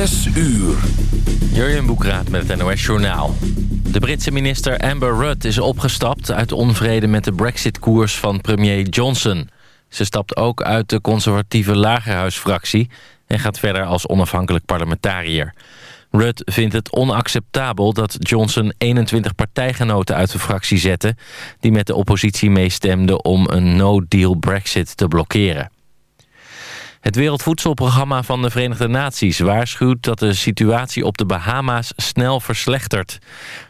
Zes uur. Jurjen Boekraat met het NOS Journaal. De Britse minister Amber Rudd is opgestapt uit onvrede met de brexit-koers van premier Johnson. Ze stapt ook uit de conservatieve lagerhuisfractie... en gaat verder als onafhankelijk parlementariër. Rudd vindt het onacceptabel dat Johnson 21 partijgenoten uit de fractie zette... die met de oppositie meestemden om een no-deal brexit te blokkeren. Het Wereldvoedselprogramma van de Verenigde Naties waarschuwt dat de situatie op de Bahama's snel verslechtert.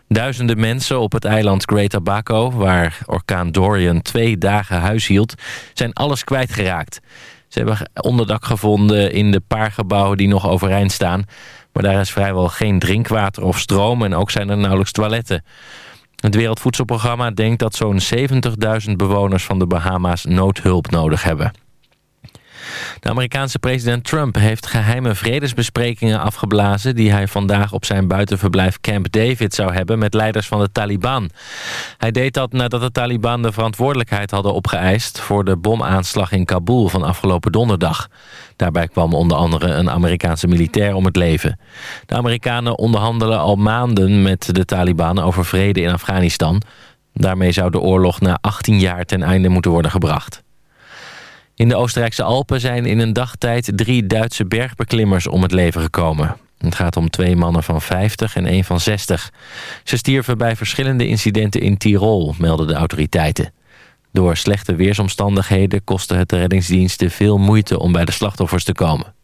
Duizenden mensen op het eiland Great Abaco, waar orkaan Dorian twee dagen huis hield, zijn alles kwijtgeraakt. Ze hebben onderdak gevonden in de paar gebouwen die nog overeind staan. Maar daar is vrijwel geen drinkwater of stroom en ook zijn er nauwelijks toiletten. Het Wereldvoedselprogramma denkt dat zo'n 70.000 bewoners van de Bahama's noodhulp nodig hebben. De Amerikaanse president Trump heeft geheime vredesbesprekingen afgeblazen... die hij vandaag op zijn buitenverblijf Camp David zou hebben... met leiders van de Taliban. Hij deed dat nadat de Taliban de verantwoordelijkheid hadden opgeëist... voor de bomaanslag in Kabul van afgelopen donderdag. Daarbij kwam onder andere een Amerikaanse militair om het leven. De Amerikanen onderhandelen al maanden met de Taliban over vrede in Afghanistan. Daarmee zou de oorlog na 18 jaar ten einde moeten worden gebracht. In de Oostenrijkse Alpen zijn in een dagtijd drie Duitse bergbeklimmers om het leven gekomen. Het gaat om twee mannen van 50 en één van 60. Ze stierven bij verschillende incidenten in Tirol, melden de autoriteiten. Door slechte weersomstandigheden kostte het de reddingsdiensten veel moeite om bij de slachtoffers te komen.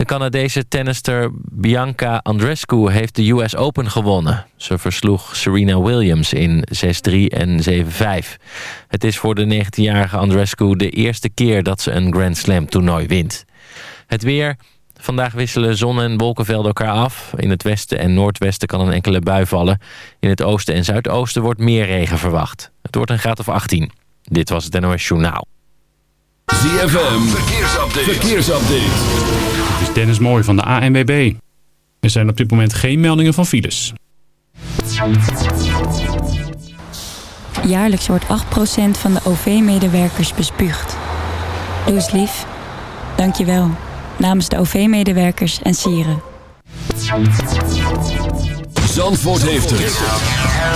De Canadese tennister Bianca Andreescu heeft de US Open gewonnen. Ze versloeg Serena Williams in 6-3 en 7-5. Het is voor de 19-jarige Andreescu de eerste keer dat ze een Grand Slam toernooi wint. Het weer... Vandaag wisselen zon- en wolkenvelden elkaar af. In het westen en noordwesten kan een enkele bui vallen. In het oosten en zuidoosten wordt meer regen verwacht. Het wordt een graad of 18. Dit was het NOS Journaal. ZFM, verkeersupdate. verkeersupdate. Dennis Mooij van de ANWB. Er zijn op dit moment geen meldingen van files. Jaarlijks wordt 8% van de OV-medewerkers bespuugd. Doe eens lief. Dank je wel. Namens de OV-medewerkers en sieren. Zandvoort heeft het.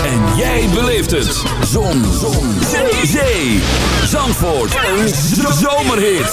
En jij beleeft het. Zon. Zon. Zee. Zee. Zandvoort. Een zomerhit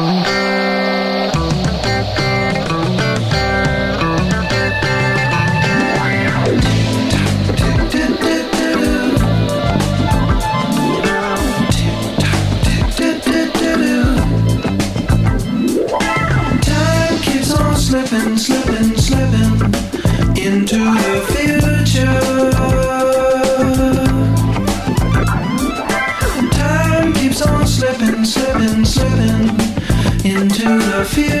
On slipping, slipping, slipping into the future.